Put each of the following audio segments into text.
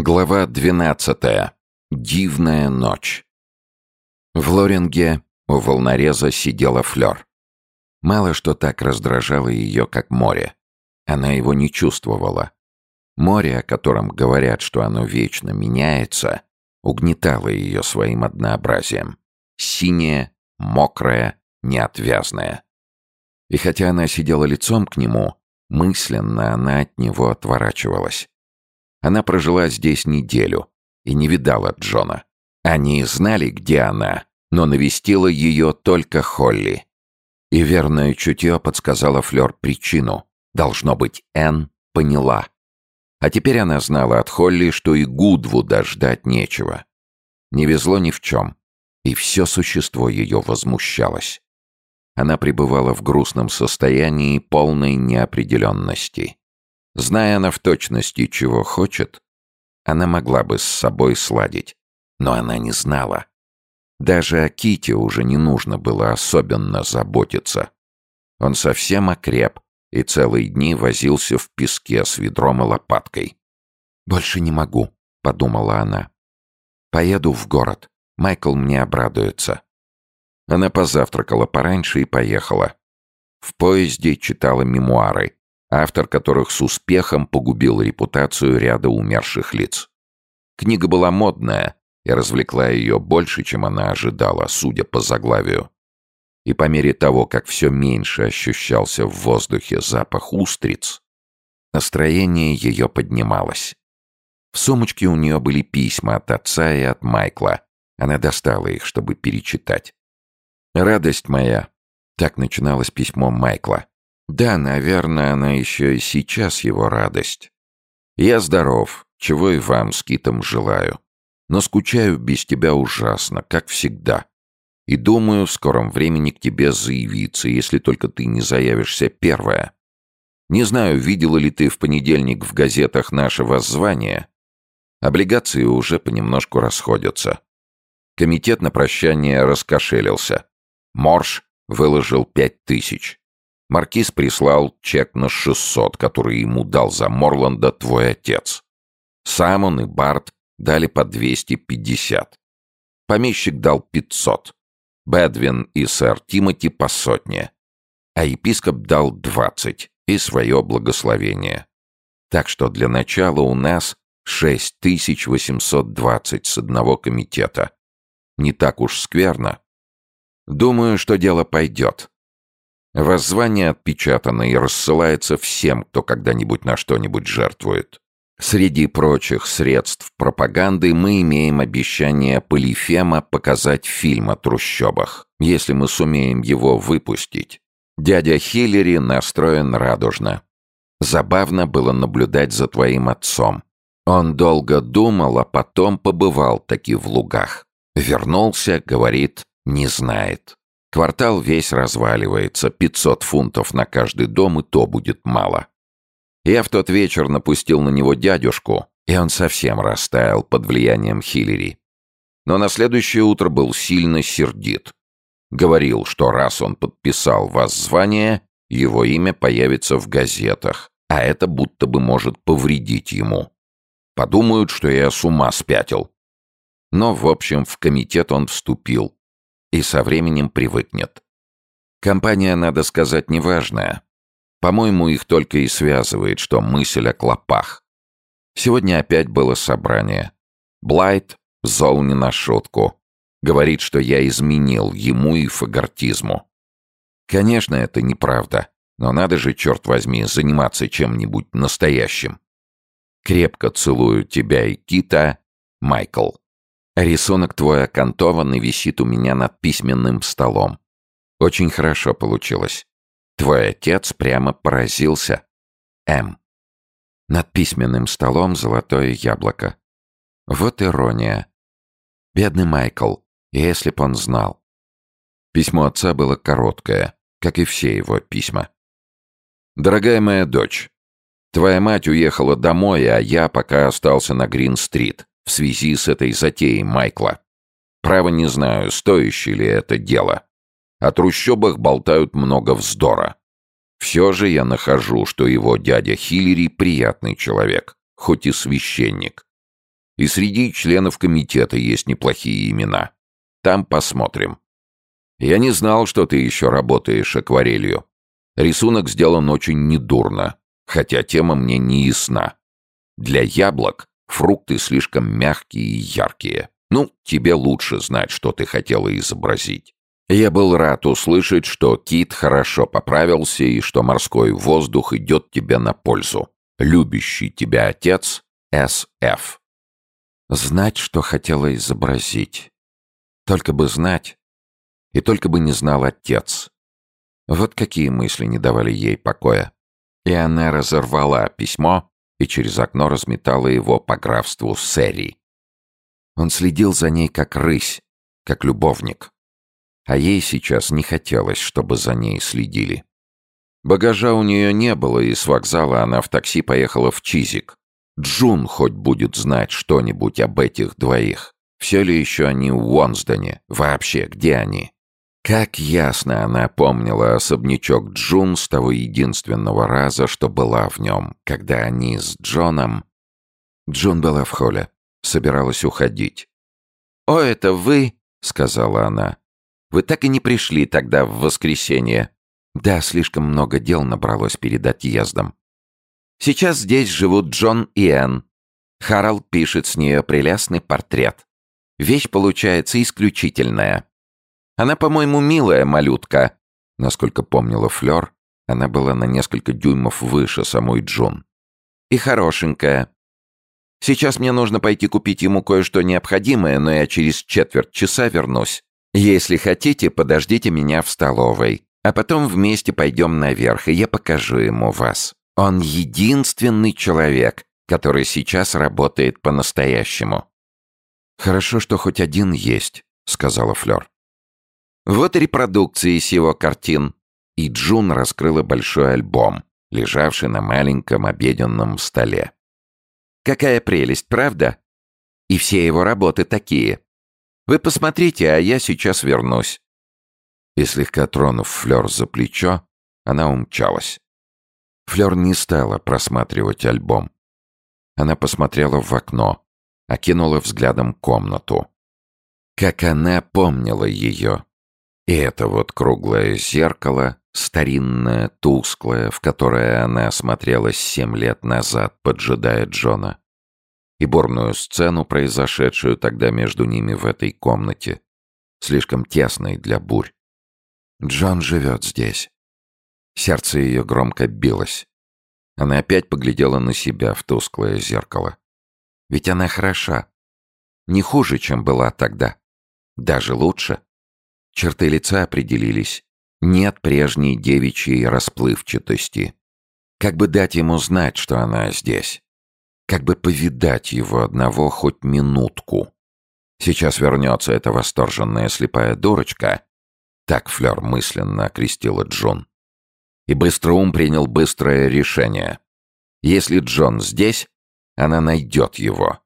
Глава 12. Дивная ночь. В Лоринге у волнореза сидела Флёр. Мало что так раздражало ее, как море. Она его не чувствовала. Море, о котором говорят, что оно вечно меняется, угнетало ее своим однообразием. Синее, мокрое, неотвязное. И хотя она сидела лицом к нему, мысленно она от него отворачивалась. Она прожила здесь неделю и не видала Джона. Они знали, где она, но навестила ее только Холли. И верное чутье подсказала Флёр причину. Должно быть, Энн поняла. А теперь она знала от Холли, что и Гудвуда ждать нечего. Не везло ни в чем, и все существо ее возмущалось. Она пребывала в грустном состоянии полной неопределенности. Зная она в точности, чего хочет, она могла бы с собой сладить. Но она не знала. Даже о Ките уже не нужно было особенно заботиться. Он совсем окреп и целые дни возился в песке с ведром и лопаткой. «Больше не могу», — подумала она. «Поеду в город. Майкл мне обрадуется». Она позавтракала пораньше и поехала. В поезде читала мемуары, автор которых с успехом погубил репутацию ряда умерших лиц. Книга была модная и развлекла ее больше, чем она ожидала, судя по заглавию. И по мере того, как все меньше ощущался в воздухе запах устриц, настроение ее поднималось. В сумочке у нее были письма от отца и от Майкла. Она достала их, чтобы перечитать. «Радость моя», — так начиналось письмо Майкла. Да, наверное, она еще и сейчас его радость. Я здоров, чего и вам с Китом желаю. Но скучаю без тебя ужасно, как всегда. И думаю, в скором времени к тебе заявиться, если только ты не заявишься первая. Не знаю, видела ли ты в понедельник в газетах наше воззвание. Облигации уже понемножку расходятся. Комитет на прощание раскошелился. Морш выложил пять тысяч. Маркиз прислал чек на 600, который ему дал за Морланда твой отец. Сам он и Барт дали по 250. Помещик дал 500. Бэдвин и сэр Тимоти по сотне. А епископ дал 20 и свое благословение. Так что для начала у нас 6820 с одного комитета. Не так уж скверно. Думаю, что дело пойдет. Воззвание отпечатано и рассылается всем, кто когда-нибудь на что-нибудь жертвует. Среди прочих средств пропаганды мы имеем обещание Полифема показать фильм о трущобах, если мы сумеем его выпустить. Дядя Хиллери настроен радужно. Забавно было наблюдать за твоим отцом. Он долго думал, а потом побывал таки в лугах. Вернулся, говорит, не знает. Квартал весь разваливается, 500 фунтов на каждый дом, и то будет мало. Я в тот вечер напустил на него дядюшку, и он совсем растаял под влиянием Хиллери. Но на следующее утро был сильно сердит. Говорил, что раз он подписал воззвание, его имя появится в газетах, а это будто бы может повредить ему. Подумают, что я с ума спятил. Но, в общем, в комитет он вступил, и со временем привыкнет. Компания, надо сказать, неважная. По-моему, их только и связывает, что мысль о клопах. Сегодня опять было собрание. Блайт зол не на шутку. Говорит, что я изменил ему и фагортизму. Конечно, это неправда, но надо же, черт возьми, заниматься чем-нибудь настоящим. Крепко целую тебя и Кита, Майкл. Рисунок твой окантован и висит у меня над письменным столом. Очень хорошо получилось. Твой отец прямо поразился. М. Над письменным столом золотое яблоко. Вот ирония. Бедный Майкл, если б он знал. Письмо отца было короткое, как и все его письма. «Дорогая моя дочь, твоя мать уехала домой, а я пока остался на Грин-стрит в связи с этой затеей Майкла. Право не знаю, стоящее ли это дело. О трущобах болтают много вздора. Все же я нахожу, что его дядя Хиллери приятный человек, хоть и священник. И среди членов комитета есть неплохие имена. Там посмотрим. Я не знал, что ты еще работаешь акварелью. Рисунок сделан очень недурно, хотя тема мне не ясна. Для яблок фрукты слишком мягкие и яркие. Ну, тебе лучше знать, что ты хотела изобразить. Я был рад услышать, что Кит хорошо поправился и что морской воздух идет тебе на пользу. Любящий тебя отец С.Ф. Знать, что хотела изобразить. Только бы знать. И только бы не знал отец. Вот какие мысли не давали ей покоя. И она разорвала письмо и через окно разметала его по графству Сэри. Он следил за ней как рысь, как любовник. А ей сейчас не хотелось, чтобы за ней следили. Багажа у нее не было, и с вокзала она в такси поехала в Чизик. Джун хоть будет знать что-нибудь об этих двоих. Все ли еще они в Уонсдоне? Вообще, где они? Как ясно она помнила особнячок Джун с того единственного раза, что была в нем, когда они с Джоном... Джун была в холле, собиралась уходить. «О, это вы?» — сказала она. «Вы так и не пришли тогда в воскресенье». «Да, слишком много дел набралось перед отъездом». «Сейчас здесь живут Джон и Энн. Харалд пишет с нее прелестный портрет. Вещь получается исключительная. Она, по-моему, милая малютка». Насколько помнила Флёр, она была на несколько дюймов выше самой Джун. «И хорошенькая. Сейчас мне нужно пойти купить ему кое-что необходимое, но я через четверть часа вернусь. Если хотите, подождите меня в столовой, а потом вместе пойдем наверх, и я покажу ему вас. Он единственный человек, который сейчас работает по-настоящему». «Хорошо, что хоть один есть», — сказала Флёр. Вот репродукции с его картин. И Джун раскрыла большой альбом, лежавший на маленьком обеденном столе. Какая прелесть, правда? И все его работы такие. Вы посмотрите, а я сейчас вернусь. И слегка тронув Флёр за плечо, она умчалась. Флёр не стала просматривать альбом. Она посмотрела в окно, окинула взглядом комнату. Как она помнила ее. И это вот круглое зеркало, старинное, тусклое, в которое она смотрелась семь лет назад, поджидая Джона. И бурную сцену, произошедшую тогда между ними в этой комнате, слишком тесной для бурь. Джон живет здесь. Сердце ее громко билось. Она опять поглядела на себя в тусклое зеркало. Ведь она хороша. Не хуже, чем была тогда. Даже лучше. Черты лица определились. Нет прежней девичьей расплывчатости. Как бы дать ему знать, что она здесь? Как бы повидать его одного хоть минутку? Сейчас вернется эта восторженная слепая дурочка. Так Флёр мысленно окрестила Джон. И быстроум принял быстрое решение. Если Джон здесь, она найдет его.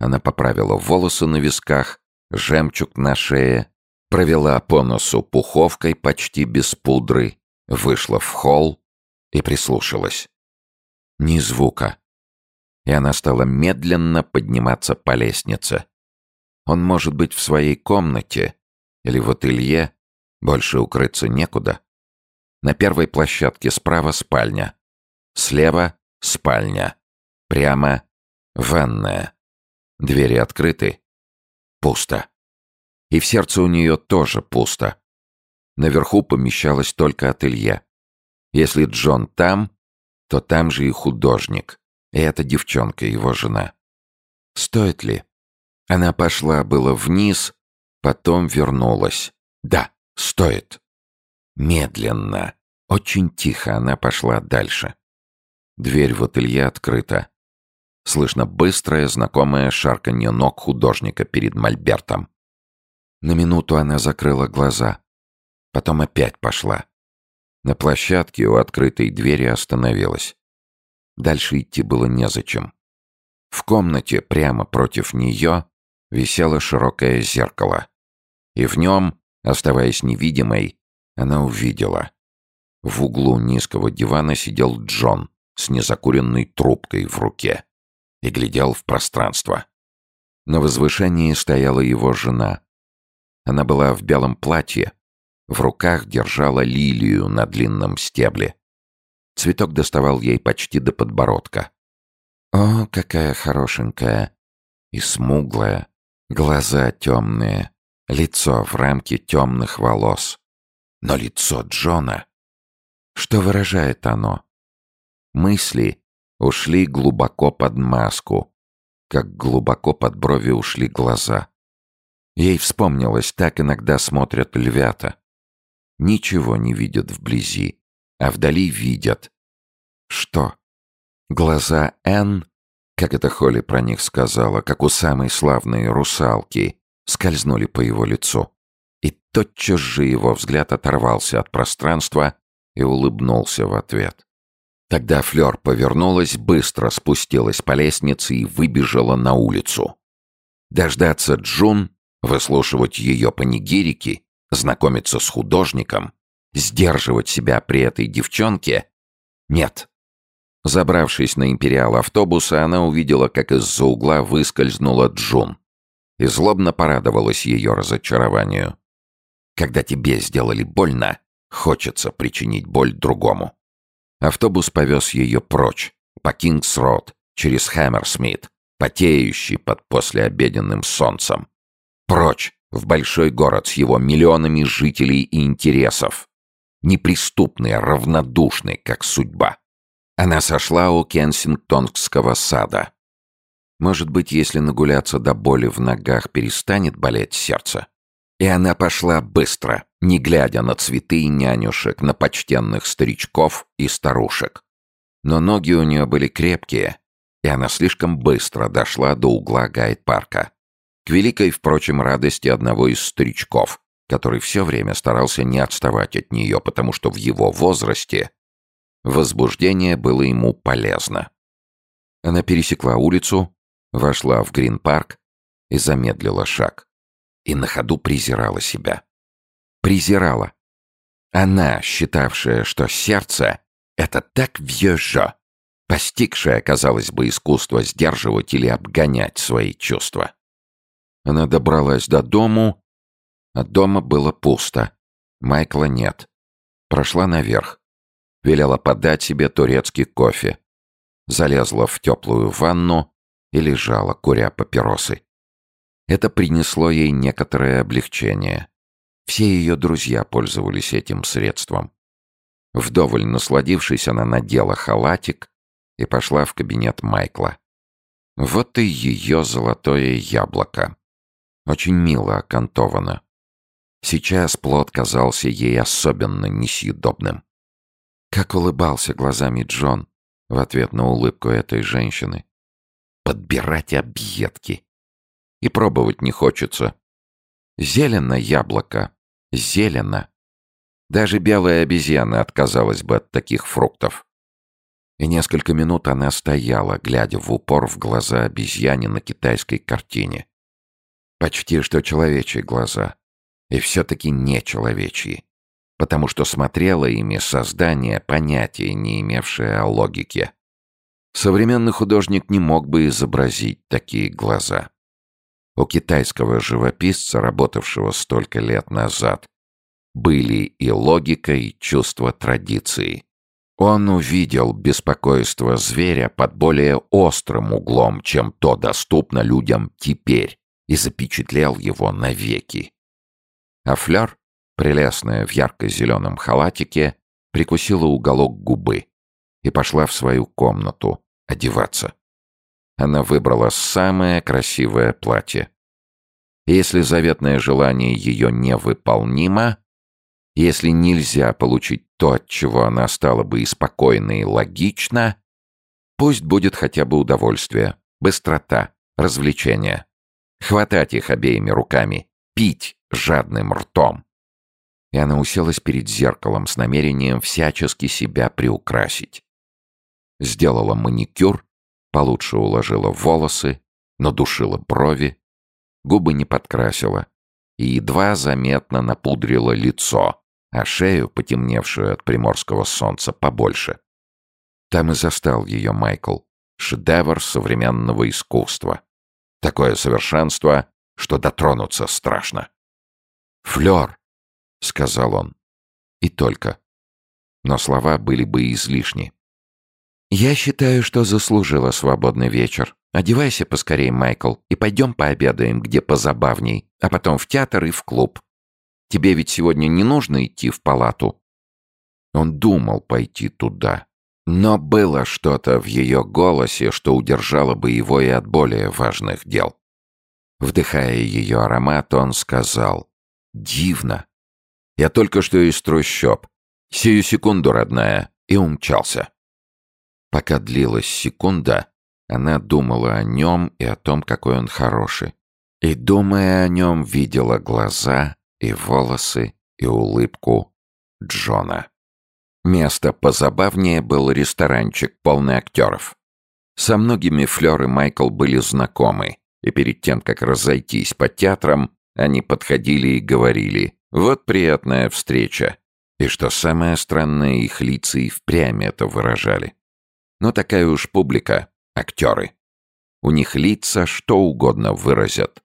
Она поправила волосы на висках, жемчуг на шее, провела по носу пуховкой почти без пудры, вышла в холл и прислушалась. Ни звука. И она стала медленно подниматься по лестнице. Он может быть в своей комнате или в ателье, больше укрыться некуда. На первой площадке справа спальня, слева спальня, прямо ванная. Двери открыты. Пусто. И в сердце у нее тоже пусто. Наверху помещалось только ателье. Если Джон там, то там же и художник. И эта девчонка, его жена. Стоит ли? Она пошла было вниз, потом вернулась. Да, стоит. Медленно, очень тихо она пошла дальше. Дверь в ателье открыта. Слышно быстрое, знакомое шарканье ног художника перед мольбертом. На минуту она закрыла глаза. Потом опять пошла. На площадке у открытой двери остановилась. Дальше идти было незачем. В комнате прямо против нее висело широкое зеркало. И в нем, оставаясь невидимой, она увидела. В углу низкого дивана сидел Джон с незакуренной трубкой в руке и глядел в пространство. На возвышении стояла его жена. Она была в белом платье, в руках держала лилию на длинном стебле. Цветок доставал ей почти до подбородка. О, какая хорошенькая! И смуглая, глаза темные, лицо в рамке темных волос. Но лицо Джона... Что выражает оно? Мысли ушли глубоко под маску, как глубоко под брови ушли глаза. Ей вспомнилось, так иногда смотрят львята. Ничего не видят вблизи, а вдали видят. Что? Глаза Н, как это Холли про них сказала, как у самой славной русалки, скользнули по его лицу. И тотчас же его взгляд оторвался от пространства и улыбнулся в ответ. Тогда Флёр повернулась, быстро спустилась по лестнице и выбежала на улицу. Дождаться Джун, выслушивать ее панигирики, знакомиться с художником, сдерживать себя при этой девчонке? Нет. Забравшись на империал автобуса, она увидела, как из-за угла выскользнула Джун. И злобно порадовалась ее разочарованию. Когда тебе сделали больно, хочется причинить боль другому. Автобус повез ее прочь, по Кингс-Род, через Хэмерсмит, потеющий под послеобеденным солнцем. Прочь, в большой город с его миллионами жителей и интересов. Неприступный, равнодушный, как судьба. Она сошла у Кенсингтонского сада. Может быть, если нагуляться до боли в ногах, перестанет болеть сердце? И она пошла быстро, не глядя на цветы и нянюшек, на почтенных старичков и старушек. Но ноги у нее были крепкие, и она слишком быстро дошла до угла гайд-парка. К великой, впрочем, радости одного из старичков, который все время старался не отставать от нее, потому что в его возрасте возбуждение было ему полезно. Она пересекла улицу, вошла в Грин-парк и замедлила шаг. И на ходу презирала себя. Презирала. Она, считавшая, что сердце — это так вьежо, постигшая, казалось бы, искусство сдерживать или обгонять свои чувства. Она добралась до дому, а дома было пусто. Майкла нет. Прошла наверх. Велела подать себе турецкий кофе. Залезла в теплую ванну и лежала, куря папиросы. Это принесло ей некоторое облегчение. Все ее друзья пользовались этим средством. Вдоволь насладившись, она надела халатик и пошла в кабинет Майкла. Вот и ее золотое яблоко. Очень мило окантовано. Сейчас плод казался ей особенно несъедобным. Как улыбался глазами Джон в ответ на улыбку этой женщины. Подбирать объедки. И пробовать не хочется. Зелено яблоко. Зелено. Даже белая обезьяна отказалась бы от таких фруктов. И несколько минут она стояла, глядя в упор в глаза обезьяне на китайской картине. Почти что человечьи глаза. И все-таки не человечьи. Потому что смотрело ими создание, понятия, не имевшее о логике. Современный художник не мог бы изобразить такие глаза. У китайского живописца, работавшего столько лет назад, были и логика, и чувство традиции. Он увидел беспокойство зверя под более острым углом, чем то доступно людям теперь и запечатлел его навеки. А Флёр, прелестная в ярко-зеленом халатике, прикусила уголок губы и пошла в свою комнату одеваться. Она выбрала самое красивое платье. Если заветное желание ее невыполнимо, если нельзя получить то, от чего она стала бы и спокойна, и логична, пусть будет хотя бы удовольствие, быстрота, развлечение. Хватать их обеими руками, пить жадным ртом. И она уселась перед зеркалом с намерением всячески себя приукрасить. Сделала маникюр, получше уложила волосы, надушила брови, губы не подкрасила и едва заметно напудрила лицо, а шею, потемневшую от приморского солнца, побольше. Там и застал ее Майкл, шедевр современного искусства. Такое совершенство, что дотронуться страшно. «Флёр», — сказал он. И только. Но слова были бы излишни. «Я считаю, что заслужила свободный вечер. Одевайся поскорей, Майкл, и пойдем пообедаем, где позабавней, а потом в театр и в клуб. Тебе ведь сегодня не нужно идти в палату?» Он думал пойти туда. Но было что-то в ее голосе, что удержало бы его и от более важных дел. Вдыхая ее аромат, он сказал «Дивно! Я только что из трущоб. Сию секунду, родная!» и умчался. Пока длилась секунда, она думала о нем и о том, какой он хороший. И, думая о нем, видела глаза и волосы и улыбку Джона. Место позабавнее был ресторанчик, полный актеров. Со многими Флёр Майкл были знакомы, и перед тем, как разойтись по театрам, они подходили и говорили «Вот приятная встреча». И что самое странное, их лица и впрямь это выражали. Но такая уж публика, актеры. У них лица что угодно выразят.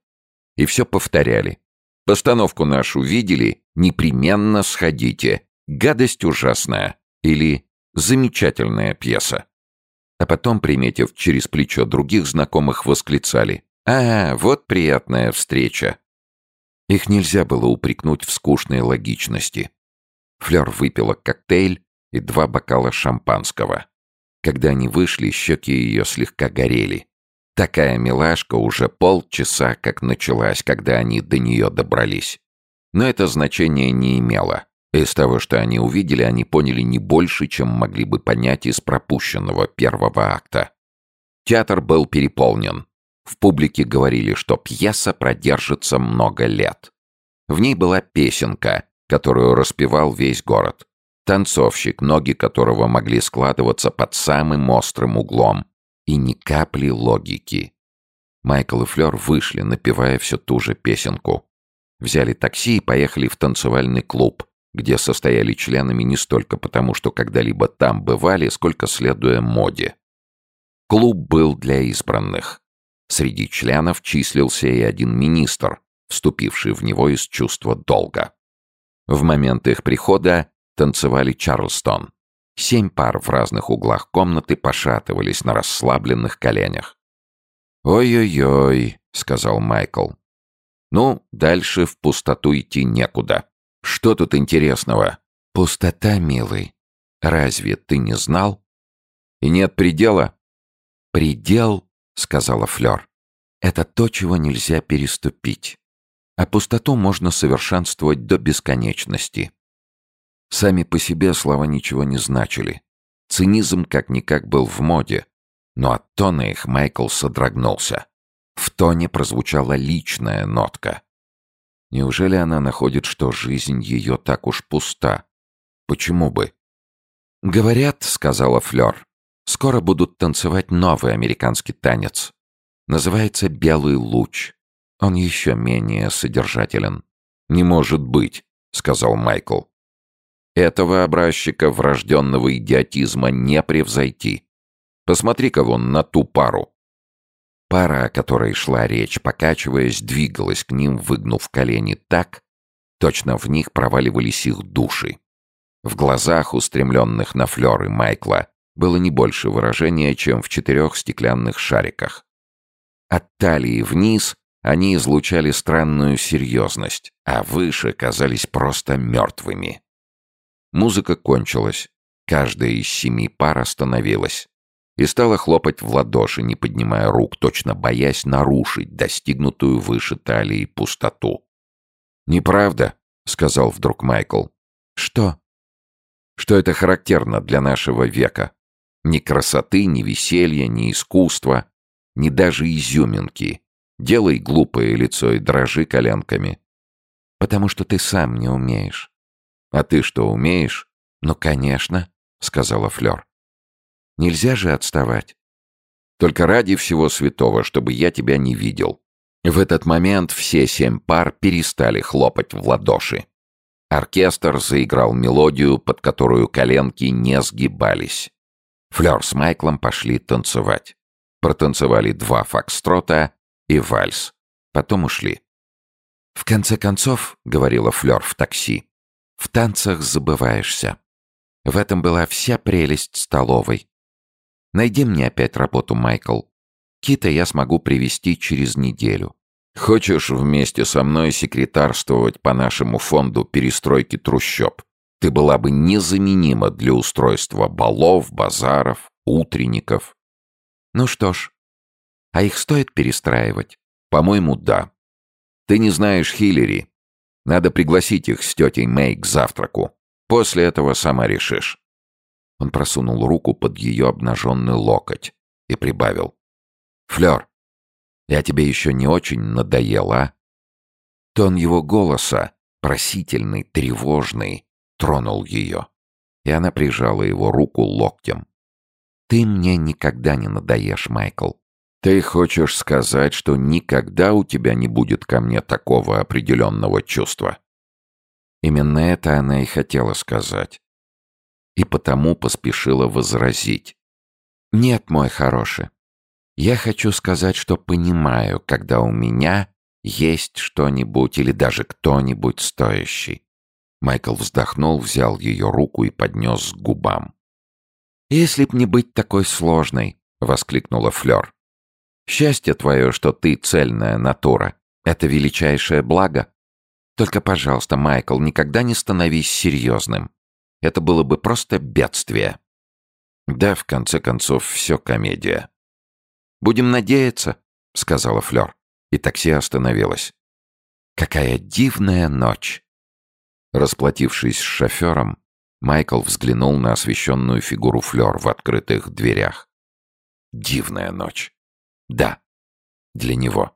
И все повторяли. Постановку нашу видели? Непременно сходите. «Гадость ужасная» или «Замечательная пьеса». А потом, приметив через плечо других знакомых, восклицали «А, вот приятная встреча». Их нельзя было упрекнуть в скучной логичности. Флёр выпила коктейль и два бокала шампанского. Когда они вышли, щеки ее слегка горели. Такая милашка уже полчаса как началась, когда они до нее добрались. Но это значение не имело. Из того, что они увидели, они поняли не больше, чем могли бы понять из пропущенного первого акта. Театр был переполнен. В публике говорили, что пьеса продержится много лет. В ней была песенка, которую распевал весь город. Танцовщик, ноги которого могли складываться под самым острым углом. И ни капли логики. Майкл и Флёр вышли, напевая всю ту же песенку. Взяли такси и поехали в танцевальный клуб, где состояли членами не столько потому, что когда-либо там бывали, сколько следуя моде. Клуб был для избранных. Среди членов числился и один министр, вступивший в него из чувства долга. В момент их прихода танцевали Чарльстон. Семь пар в разных углах комнаты пошатывались на расслабленных коленях. «Ой-ой-ой», — сказал Майкл. «Ну, дальше в пустоту идти некуда. Что тут интересного? Пустота, милый. Разве ты не знал? И нет предела? Предел, сказала Флёр, это то, чего нельзя переступить. А пустоту можно совершенствовать до бесконечности. Сами по себе слова ничего не значили. Цинизм как-никак был в моде, но от тона их Майкл содрогнулся. В тоне прозвучала личная нотка. Неужели она находит, что жизнь ее так уж пуста? Почему бы? «Говорят», — сказала Флёр, — «скоро будут танцевать новый американский танец. Называется «Белый луч». Он еще менее содержателен». «Не может быть», — сказал Майкл. «Этого образчика врожденного идиотизма не превзойти. Посмотри-ка вон на ту пару. Пара, о которой шла речь, покачиваясь, двигалась к ним, выгнув колени так, точно в них проваливались их души. В глазах, устремленных на флеры Майкла, было не больше выражения, чем в четырех стеклянных шариках. От талии вниз они излучали странную серьезность, а выше казались просто мертвыми. Музыка кончилась. Каждая из семи пар остановилась и стала хлопать в ладоши, не поднимая рук, точно боясь нарушить достигнутую выше талии пустоту. «Неправда», — сказал вдруг Майкл. «Что?» «Что это характерно для нашего века. Ни красоты, ни веселья, ни искусства, ни даже изюминки. Делай глупое лицо и дрожи коленками. Потому что ты сам не умеешь». «А ты что, умеешь?» «Ну, конечно», — сказала Флёр. Нельзя же отставать. Только ради всего святого, чтобы я тебя не видел. В этот момент все семь пар перестали хлопать в ладоши. Оркестр заиграл мелодию, под которую коленки не сгибались. Флёр с Майклом пошли танцевать. Протанцевали два фокстрота и вальс. Потом ушли. «В конце концов», — говорила Флёр в такси, — «в танцах забываешься. В этом была вся прелесть столовой. Найди мне опять работу, Майкл. Кита я смогу привести через неделю. Хочешь вместе со мной секретарствовать по нашему фонду перестройки трущоб? Ты была бы незаменима для устройства балов, базаров, утренников. Ну что ж, а их стоит перестраивать? По-моему, да. Ты не знаешь Хиллери. Надо пригласить их с тетей Мэй к завтраку. После этого сама решишь. Он просунул руку под ее обнаженный локоть и прибавил. «Флёр, я тебе еще не очень надоел, а?» Тон его голоса, просительный, тревожный, тронул ее. И она прижала его руку локтем. «Ты мне никогда не надоешь, Майкл. Ты хочешь сказать, что никогда у тебя не будет ко мне такого определенного чувства?» Именно это она и хотела сказать. И потому поспешила возразить. «Нет, мой хороший. Я хочу сказать, что понимаю, когда у меня есть что-нибудь или даже кто-нибудь стоящий. Майкл вздохнул, взял ее руку и поднес к губам. «Если б не быть такой сложной!» — воскликнула Флёр. «Счастье твое, что ты цельная натура. Это величайшее благо. Только, пожалуйста, Майкл, никогда не становись серьезным. Это было бы просто бедствие». «Да, в конце концов, все комедия». «Будем надеяться», — сказала Флёр, и такси остановилось. «Какая дивная ночь!» Расплатившись с шофером, Майкл взглянул на освещенную фигуру Флёр в открытых дверях. Дивная ночь. Да, для него.